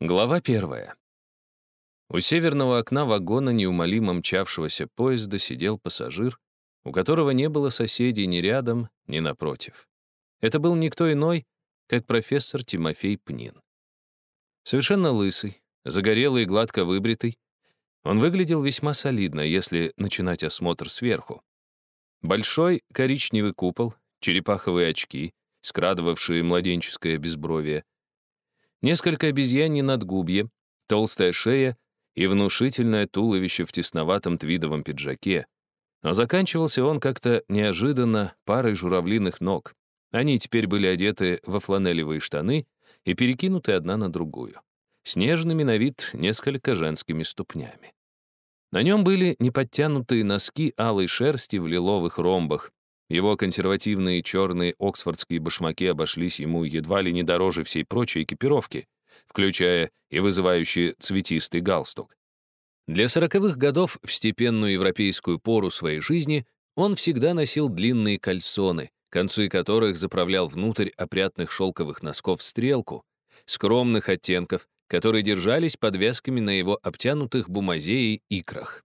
Глава первая. У северного окна вагона неумолимо мчавшегося поезда сидел пассажир, у которого не было соседей ни рядом, ни напротив. Это был никто иной, как профессор Тимофей Пнин. Совершенно лысый, загорелый и гладко выбритый, он выглядел весьма солидно, если начинать осмотр сверху. Большой коричневый купол, черепаховые очки, скрадывавшие младенческое безбровие — Несколько обезьяний надгубье, толстая шея и внушительное туловище в тесноватом твидовом пиджаке. Но заканчивался он как-то неожиданно парой журавлиных ног. Они теперь были одеты во фланелевые штаны и перекинуты одна на другую. Снежными на вид несколько женскими ступнями. На нем были неподтянутые носки алой шерсти в лиловых ромбах, его консервативные черные оксфордские башмаки обошлись ему едва ли не дороже всей прочей экипировки, включая и вызывающий цветистый галстук. Для сороковых годов в степенную европейскую пору своей жизни он всегда носил длинные кальсоны, концы которых заправлял внутрь опрятных шелковых носков стрелку, скромных оттенков, которые держались подвязками на его обтянутых бумазеей икрах.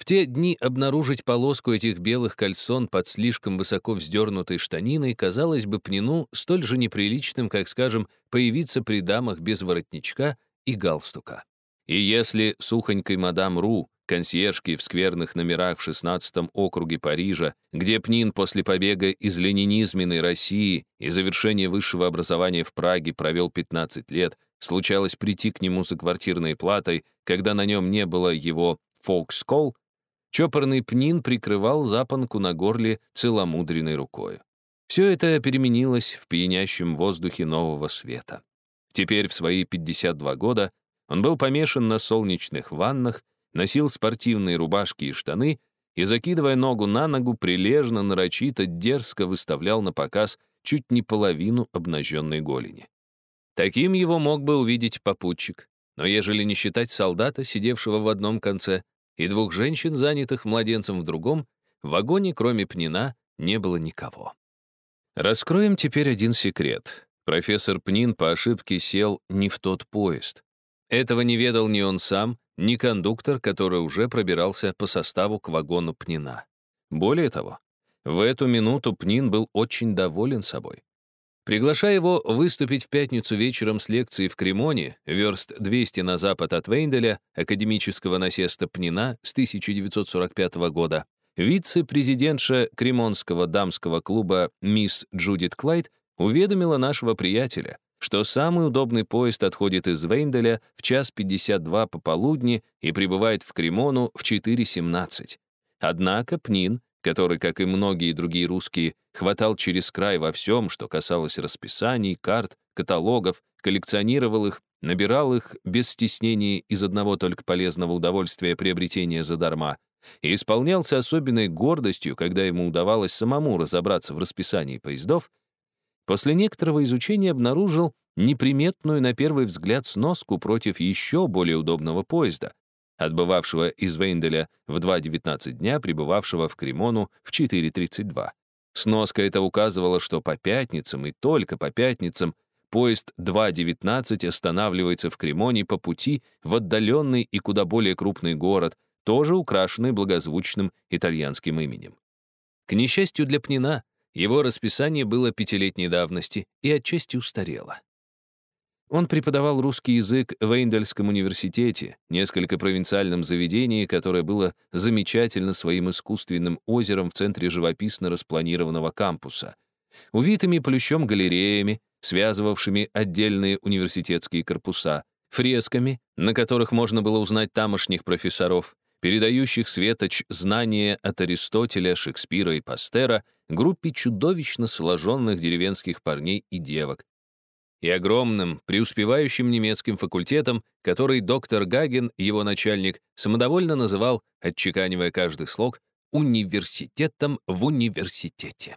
В те дни обнаружить полоску этих белых кальсон под слишком высоко вздернутой штаниной казалось бы пнину столь же неприличным, как, скажем, появиться при дамах без воротничка и галстука. И если сухонькой мадам Ру, консьержки в скверных номерах в 16 округе Парижа, где Пнин после побега из ленинизменной России и завершения высшего образования в Праге провел 15 лет, случалось прийти к нему за квартирной платой, когда на нем не было его «фолкскол», Чопорный пнин прикрывал запонку на горле целомудренной рукой. Все это переменилось в пьянящем воздухе нового света. Теперь в свои 52 года он был помешан на солнечных ваннах, носил спортивные рубашки и штаны и, закидывая ногу на ногу, прилежно, нарочито, дерзко выставлял на показ чуть не половину обнаженной голени. Таким его мог бы увидеть попутчик, но ежели не считать солдата, сидевшего в одном конце, и двух женщин, занятых младенцем в другом, в вагоне, кроме Пнина, не было никого. Раскроем теперь один секрет. Профессор Пнин по ошибке сел не в тот поезд. Этого не ведал ни он сам, ни кондуктор, который уже пробирался по составу к вагону Пнина. Более того, в эту минуту Пнин был очень доволен собой. Приглашая его выступить в пятницу вечером с лекцией в Кремоне, верст 200 на запад от Вейнделя, академического насеста Пнина с 1945 года, вице-президентша Кремонского дамского клуба мисс Джудит Клайд уведомила нашего приятеля, что самый удобный поезд отходит из Вейнделя в час 52 пополудни и прибывает в Кремону в 4.17. Однако Пнин который, как и многие другие русские, хватал через край во всем, что касалось расписаний, карт, каталогов, коллекционировал их, набирал их без стеснения из одного только полезного удовольствия приобретения задарма, и исполнялся особенной гордостью, когда ему удавалось самому разобраться в расписании поездов, после некоторого изучения обнаружил неприметную на первый взгляд сноску против еще более удобного поезда, отбывавшего из Вейнделя в 2.19 дня, прибывавшего в Кремону в 4.32. Сноска это указывала, что по пятницам и только по пятницам поезд 2.19 останавливается в Кремоне по пути в отдаленный и куда более крупный город, тоже украшенный благозвучным итальянским именем. К несчастью для Пнина, его расписание было пятилетней давности и отчасти устарело. Он преподавал русский язык в Эйндельском университете, несколько провинциальном заведении, которое было замечательно своим искусственным озером в центре живописно распланированного кампуса, увитыми плющом галереями, связывавшими отдельные университетские корпуса, фресками, на которых можно было узнать тамошних профессоров, передающих светоч знания от Аристотеля, Шекспира и Пастера группе чудовищно сложенных деревенских парней и девок, и огромным, преуспевающим немецким факультетом, который доктор Гаген, его начальник, самодовольно называл, отчеканивая каждый слог, университетом в университете.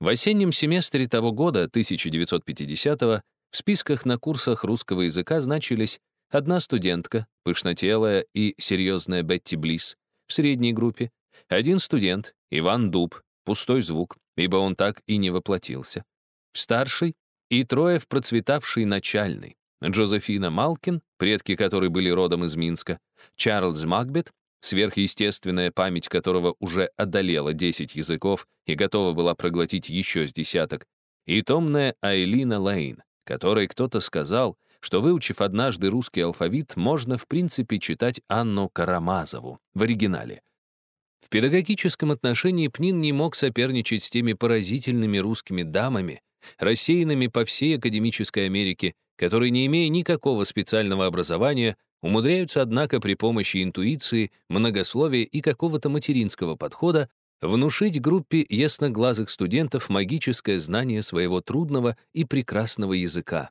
В осеннем семестре того года, 1950-го, в списках на курсах русского языка значились одна студентка, пышнотелая и серьезная Бетти Близ, в средней группе, один студент, Иван Дуб, пустой звук, ибо он так и не воплотился. В старшей и трое в процветавшей начальной. Джозефина Малкин, предки которой были родом из Минска, Чарльз Макбет, сверхъестественная память которого уже одолела 10 языков и готова была проглотить еще с десяток, и томная Айлина Лейн, которой кто-то сказал, что, выучив однажды русский алфавит, можно, в принципе, читать Анну Карамазову в оригинале. В педагогическом отношении Пнин не мог соперничать с теми поразительными русскими дамами, рассеянными по всей академической Америке, которые, не имея никакого специального образования, умудряются, однако, при помощи интуиции, многословия и какого-то материнского подхода внушить группе ясноглазых студентов магическое знание своего трудного и прекрасного языка.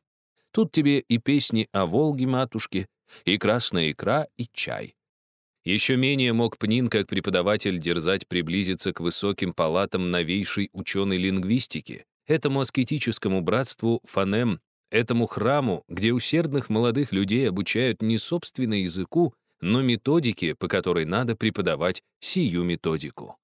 Тут тебе и песни о Волге-матушке, и красная икра, и чай. Еще менее мог Пнин, как преподаватель, дерзать приблизиться к высоким палатам новейшей ученой лингвистики, этому аскетическому братству фонем, этому храму, где усердных молодых людей обучают не собственно языку, но методике, по которой надо преподавать сию методику.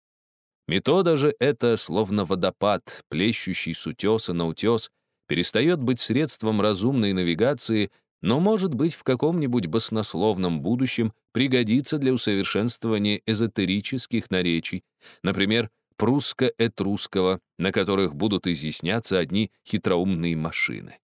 Метода же это, словно водопад, плещущий с утеса на утес, перестает быть средством разумной навигации, но может быть в каком-нибудь баснословном будущем пригодится для усовершенствования эзотерических наречий, например, прусско-этрусского, на которых будут изъясняться одни хитроумные машины.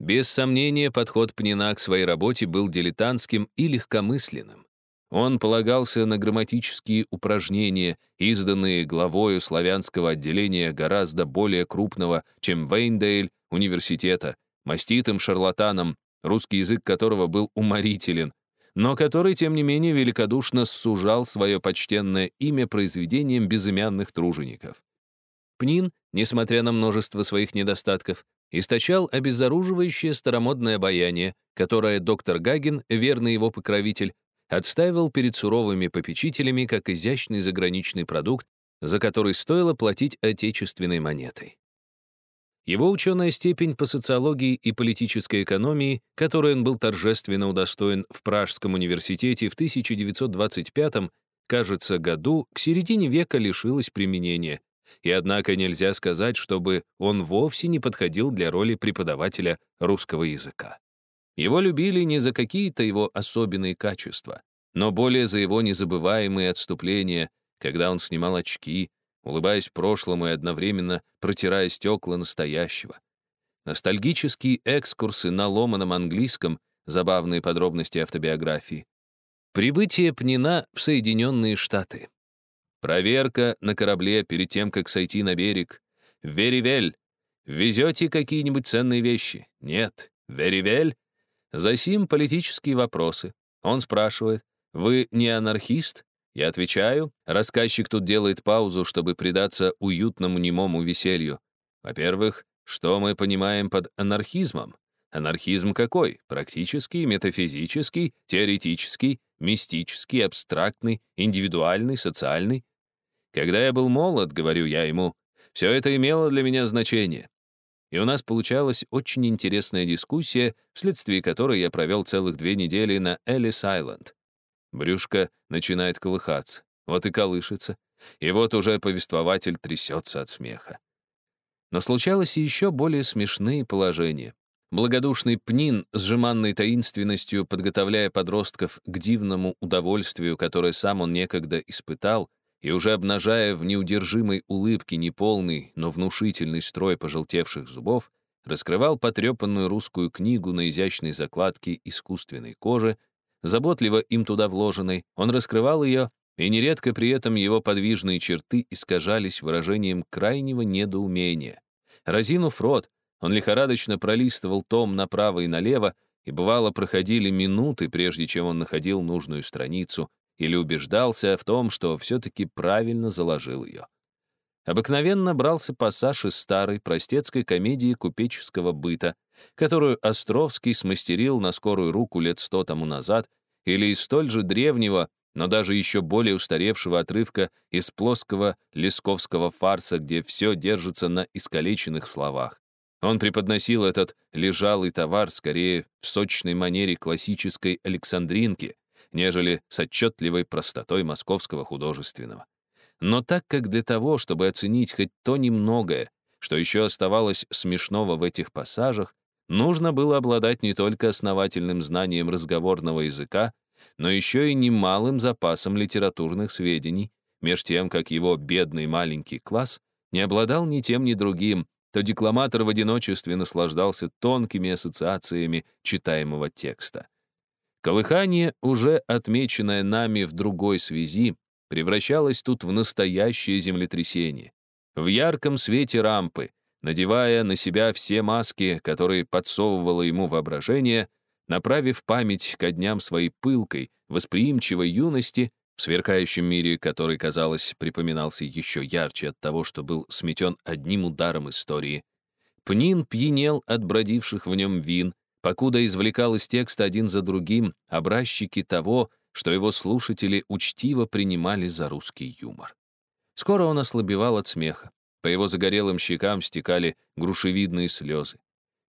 Без сомнения, подход Пнина к своей работе был дилетантским и легкомысленным. Он полагался на грамматические упражнения, изданные главою славянского отделения гораздо более крупного, чем Вейндейль, университета, маститым шарлатаном, русский язык которого был уморителен, но который, тем не менее, великодушно сужал свое почтенное имя произведением безымянных тружеников. Пнин, несмотря на множество своих недостатков, источал обезоруживающее старомодное обаяние, которое доктор Гагин, верный его покровитель, отстаивал перед суровыми попечителями как изящный заграничный продукт, за который стоило платить отечественной монетой. Его ученая степень по социологии и политической экономии, которой он был торжественно удостоен в Пражском университете в 1925 кажется, году, к середине века лишилась применения. И однако нельзя сказать, чтобы он вовсе не подходил для роли преподавателя русского языка. Его любили не за какие-то его особенные качества, но более за его незабываемые отступления, когда он снимал очки, улыбаясь прошлому и одновременно протирая стекла настоящего. Ностальгические экскурсы на ломаном английском, забавные подробности автобиографии. Прибытие Пнина в Соединенные Штаты. Проверка на корабле перед тем, как сойти на берег. Веривель. Везете какие-нибудь ценные вещи? Нет. Веривель. Засим политические вопросы. Он спрашивает, вы не анархист? Я отвечаю, рассказчик тут делает паузу, чтобы предаться уютному немому веселью. Во-первых, что мы понимаем под анархизмом? Анархизм какой? Практический, метафизический, теоретический, мистический, абстрактный, индивидуальный, социальный? Когда я был молод, говорю я ему, все это имело для меня значение. И у нас получалась очень интересная дискуссия, вследствие которой я провел целых две недели на Эллис-Айленд. Брюшко начинает колыхаться, вот и колышется, и вот уже повествователь трясется от смеха. Но случалось и еще более смешные положения. Благодушный Пнин, с жеманной таинственностью подготовляя подростков к дивному удовольствию, которое сам он некогда испытал, и уже обнажая в неудержимой улыбке неполный, но внушительный строй пожелтевших зубов, раскрывал потрепанную русскую книгу на изящной закладке искусственной кожи, заботливо им туда вложенной, он раскрывал ее, и нередко при этом его подвижные черты искажались выражением крайнего недоумения. Разинув рот, он лихорадочно пролистывал том направо и налево, и бывало проходили минуты, прежде чем он находил нужную страницу или убеждался в том, что все-таки правильно заложил ее. Обыкновенно брался пассаж из старой простецкой комедии купеческого быта, которую Островский смастерил на скорую руку лет сто тому назад, или из столь же древнего, но даже еще более устаревшего отрывка из плоского лесковского фарса, где все держится на искалеченных словах. Он преподносил этот лежалый товар скорее в сочной манере классической Александринки, нежели с отчетливой простотой московского художественного. Но так как для того, чтобы оценить хоть то немногое, что еще оставалось смешного в этих пассажах, нужно было обладать не только основательным знанием разговорного языка, но еще и немалым запасом литературных сведений, меж тем, как его бедный маленький класс не обладал ни тем, ни другим, то декламатор в одиночестве наслаждался тонкими ассоциациями читаемого текста. Колыхание, уже отмеченное нами в другой связи, превращалось тут в настоящее землетрясение. В ярком свете рампы, надевая на себя все маски, которые подсовывало ему воображение, направив память ко дням своей пылкой, восприимчивой юности, в сверкающем мире, который, казалось, припоминался еще ярче от того, что был сметен одним ударом истории, Пнин пьянел от бродивших в нем вин, покуда извлекал из текста один за другим образчики того, что его слушатели учтиво принимали за русский юмор. Скоро он ослабевал от смеха. По его загорелым щекам стекали грушевидные слезы.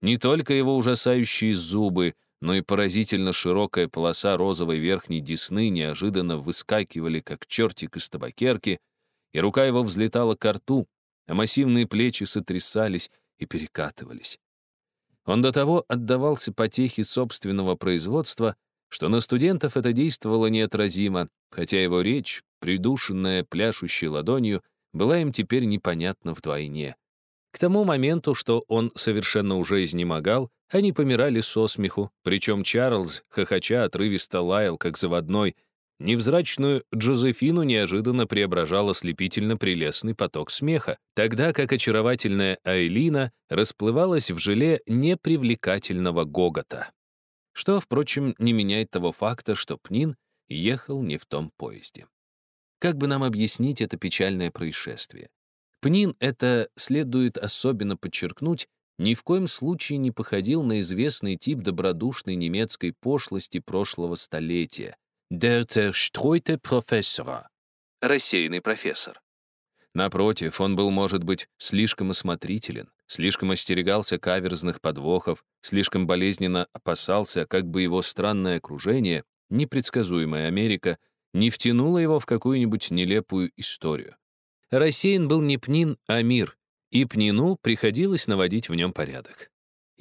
Не только его ужасающие зубы, но и поразительно широкая полоса розовой верхней десны неожиданно выскакивали, как чертик из табакерки, и рука его взлетала к рту, а массивные плечи сотрясались и перекатывались. Он до того отдавался потехе собственного производства, что на студентов это действовало неотразимо, хотя его речь, придушенная пляшущей ладонью, была им теперь непонятна вдвойне. К тому моменту, что он совершенно уже изнемогал, они помирали со смеху, причем Чарльз, хохоча, отрывисто лаял, как заводной. Невзрачную Джозефину неожиданно преображал ослепительно прелестный поток смеха, тогда как очаровательная Айлина расплывалась в желе непривлекательного гогота. Что, впрочем, не меняет того факта, что Пнин ехал не в том поезде. Как бы нам объяснить это печальное происшествие? Пнин, это следует особенно подчеркнуть, ни в коем случае не походил на известный тип добродушной немецкой пошлости прошлого столетия. «Der zerstreute Professor» — рассеянный профессор. Напротив, он был, может быть, слишком осмотрителен, слишком остерегался каверзных подвохов, слишком болезненно опасался, как бы его странное окружение, непредсказуемая Америка, не втянуло его в какую-нибудь нелепую историю. Рассеян был не Пнин, а мир, и Пнину приходилось наводить в нем порядок.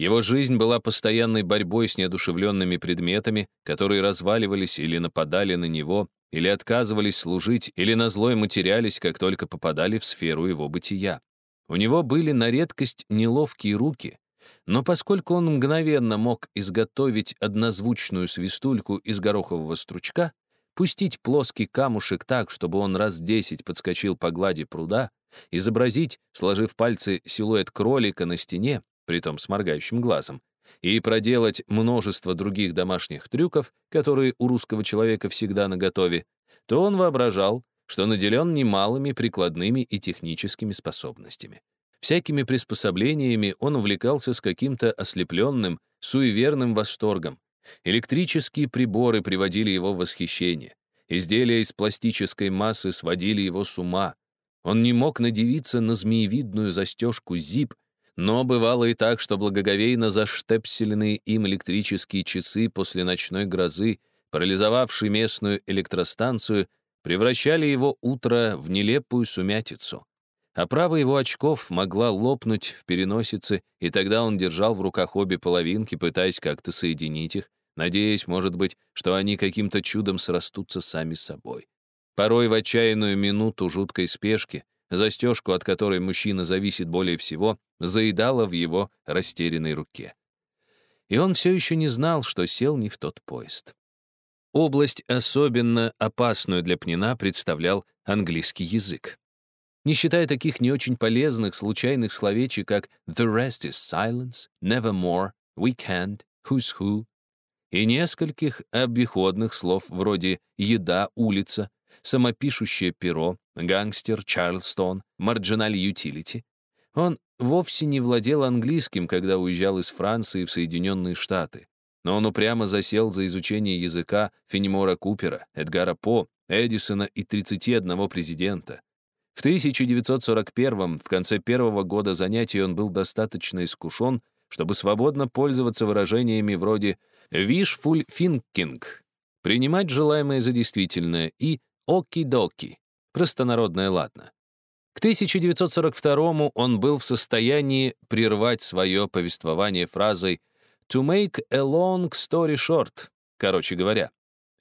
Его жизнь была постоянной борьбой с неодушевленными предметами, которые разваливались или нападали на него, или отказывались служить, или на злой материались, как только попадали в сферу его бытия. У него были на редкость неловкие руки, но поскольку он мгновенно мог изготовить однозвучную свистульку из горохового стручка, пустить плоский камушек так, чтобы он раз десять подскочил по глади пруда, изобразить, сложив пальцы, силуэт кролика на стене, притом с моргающим глазом, и проделать множество других домашних трюков, которые у русского человека всегда наготове, то он воображал, что наделен немалыми прикладными и техническими способностями. Всякими приспособлениями он увлекался с каким-то ослепленным, суеверным восторгом. Электрические приборы приводили его в восхищение. Изделия из пластической массы сводили его с ума. Он не мог надевиться на змеевидную застежку зип, но бывало и так, что благоговейно заштепселенные им электрические часы после ночной грозы, парализовавшие местную электростанцию, превращали его утро в нелепую сумятицу. Оправа его очков могла лопнуть в переносице, и тогда он держал в руках обе половинки, пытаясь как-то соединить их, надеясь, может быть, что они каким-то чудом срастутся сами собой. Порой в отчаянную минуту жуткой спешки, застежку, от которой мужчина зависит более всего, заедала в его растерянной руке. И он все еще не знал, что сел не в тот поезд. Область, особенно опасную для Пнина, представлял английский язык. Не считая таких не очень полезных случайных словечек, как «the rest is silence», «nevermore», «we can't», «who's who», и нескольких обиходных слов вроде «еда», «улица», самопишущее перо, гангстер, Чарльстон, марджиналь ютилити. Он вовсе не владел английским, когда уезжал из Франции в Соединенные Штаты. Но он упрямо засел за изучение языка Фенемора Купера, Эдгара По, Эдисона и 31 президента. В 1941 в конце первого года занятий он был достаточно искушен, чтобы свободно пользоваться выражениями вроде «wishful thinking», принимать желаемое за действительное и «оки-доки», простонародное ладно. К 1942 он был в состоянии прервать свое повествование фразой «to make a long story short», короче говоря.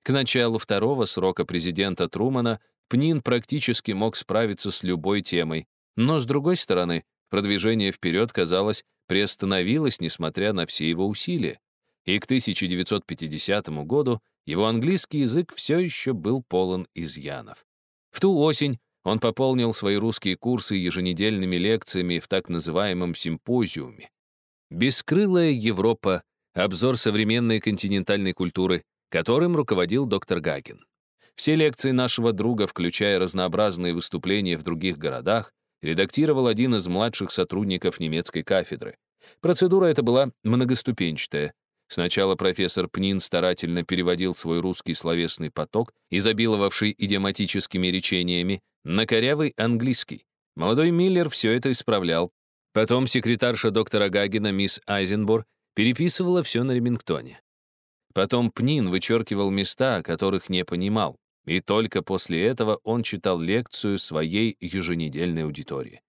К началу второго срока президента Трумана Пнин практически мог справиться с любой темой, но, с другой стороны, продвижение вперед, казалось, приостановилось, несмотря на все его усилия. И к 1950 году его английский язык все еще был полон изъянов. В ту осень он пополнил свои русские курсы еженедельными лекциями в так называемом симпозиуме. «Бескрылая Европа. Обзор современной континентальной культуры», которым руководил доктор Гагин. Все лекции нашего друга, включая разнообразные выступления в других городах, редактировал один из младших сотрудников немецкой кафедры. Процедура эта была многоступенчатая. Сначала профессор Пнин старательно переводил свой русский словесный поток, изобиловавший идиоматическими речениями, на корявый английский. Молодой Миллер все это исправлял. Потом секретарша доктора Гагина, мисс Айзенбор, переписывала все на ремингтоне. Потом Пнин вычеркивал места, которых не понимал. И только после этого он читал лекцию своей еженедельной аудитории.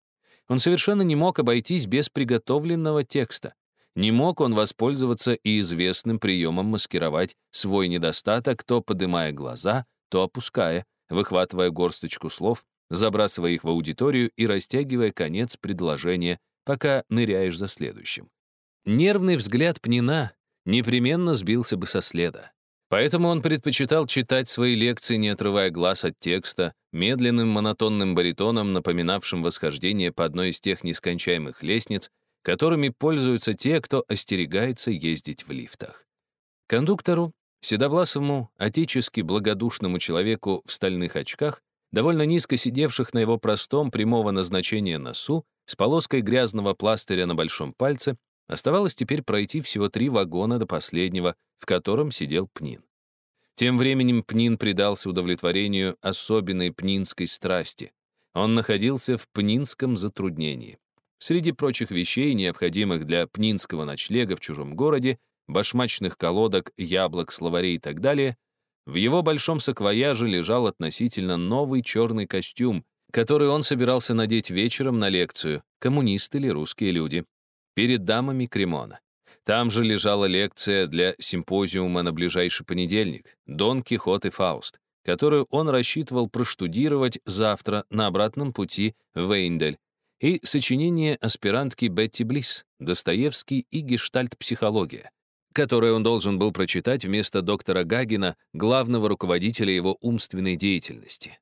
Он совершенно не мог обойтись без приготовленного текста. Не мог он воспользоваться и известным приемом маскировать свой недостаток, то подымая глаза, то опуская, выхватывая горсточку слов, забрасывая их в аудиторию и растягивая конец предложения, пока ныряешь за следующим. Нервный взгляд Пнина непременно сбился бы со следа. Поэтому он предпочитал читать свои лекции, не отрывая глаз от текста, медленным монотонным баритоном, напоминавшим восхождение по одной из тех нескончаемых лестниц, которыми пользуются те, кто остерегается ездить в лифтах. Кондуктору, седовласому, отечески благодушному человеку в стальных очках, довольно низко сидевших на его простом прямого назначения носу, с полоской грязного пластыря на большом пальце, Оставалось теперь пройти всего три вагона до последнего, в котором сидел Пнин. Тем временем Пнин предался удовлетворению особенной пнинской страсти. Он находился в пнинском затруднении. Среди прочих вещей, необходимых для пнинского ночлега в чужом городе, башмачных колодок, яблок, словарей и так далее, в его большом саквояже лежал относительно новый черный костюм, который он собирался надеть вечером на лекцию «Коммунисты или русские люди», перед дамами Кремона. Там же лежала лекция для симпозиума на ближайший понедельник «Дон Кихот и Фауст», которую он рассчитывал проштудировать завтра на обратном пути в Эйндель, и сочинение аспирантки Бетти Блисс, Достоевский и гештальт-психология, которое он должен был прочитать вместо доктора Гагина, главного руководителя его умственной деятельности.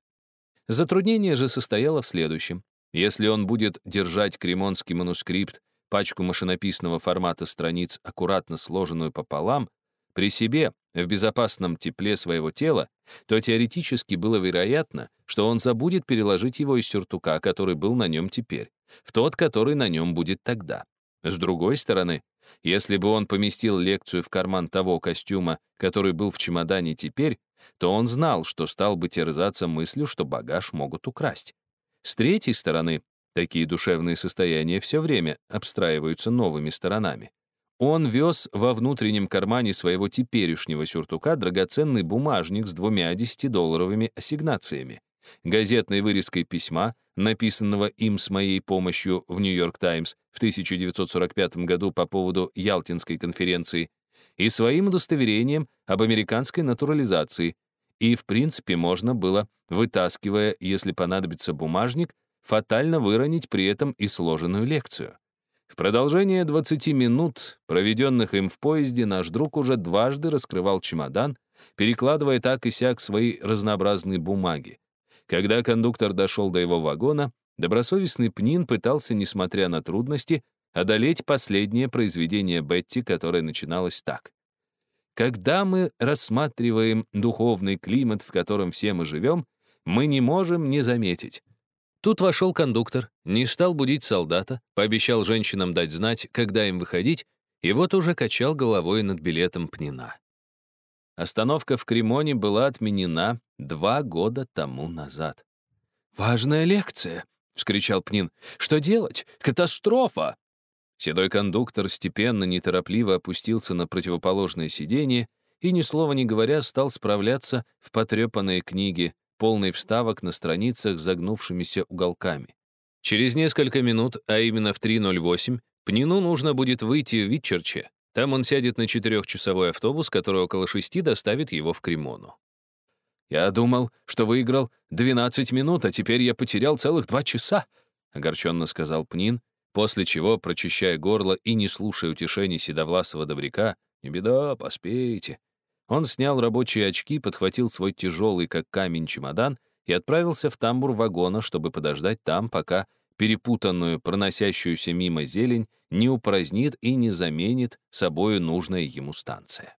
Затруднение же состояло в следующем. Если он будет держать кремонский манускрипт пачку машинописного формата страниц, аккуратно сложенную пополам, при себе, в безопасном тепле своего тела, то теоретически было вероятно, что он забудет переложить его из сюртука, который был на нем теперь, в тот, который на нем будет тогда. С другой стороны, если бы он поместил лекцию в карман того костюма, который был в чемодане теперь, то он знал, что стал бы терзаться мыслью, что багаж могут украсть. С третьей стороны, Такие душевные состояния все время обстраиваются новыми сторонами. Он вез во внутреннем кармане своего теперешнего сюртука драгоценный бумажник с двумя десятидолларовыми ассигнациями, газетной вырезкой письма, написанного им с моей помощью в «Нью-Йорк Таймс» в 1945 году по поводу Ялтинской конференции, и своим удостоверением об американской натурализации, и, в принципе, можно было, вытаскивая, если понадобится бумажник, фатально выронить при этом и сложенную лекцию. В продолжение 20 минут, проведенных им в поезде, наш друг уже дважды раскрывал чемодан, перекладывая так и сяк свои разнообразные бумаги. Когда кондуктор дошел до его вагона, добросовестный Пнин пытался, несмотря на трудности, одолеть последнее произведение Бетти, которое начиналось так. Когда мы рассматриваем духовный климат, в котором все мы живем, мы не можем не заметить. Тут вошел кондуктор, не стал будить солдата, пообещал женщинам дать знать, когда им выходить, и вот уже качал головой над билетом Пнина. Остановка в Кремоне была отменена два года тому назад. «Важная лекция!» — вскричал Пнин. «Что делать? Катастрофа!» Седой кондуктор степенно, неторопливо опустился на противоположное сиденье и, ни слова не говоря, стал справляться в потрепанные книги, полный вставок на страницах с загнувшимися уголками. Через несколько минут, а именно в 3.08, Пнину нужно будет выйти в Витчерче. Там он сядет на четырехчасовой автобус, который около шести доставит его в Кремону. «Я думал, что выиграл 12 минут, а теперь я потерял целых два часа», — огорченно сказал Пнин, после чего, прочищая горло и не слушая утешений седовласого добряка, «Не беда, поспеете». Он снял рабочие очки, подхватил свой тяжелый, как камень, чемодан и отправился в тамбур вагона, чтобы подождать там, пока перепутанную, проносящуюся мимо зелень не упразднит и не заменит собою нужная ему станция.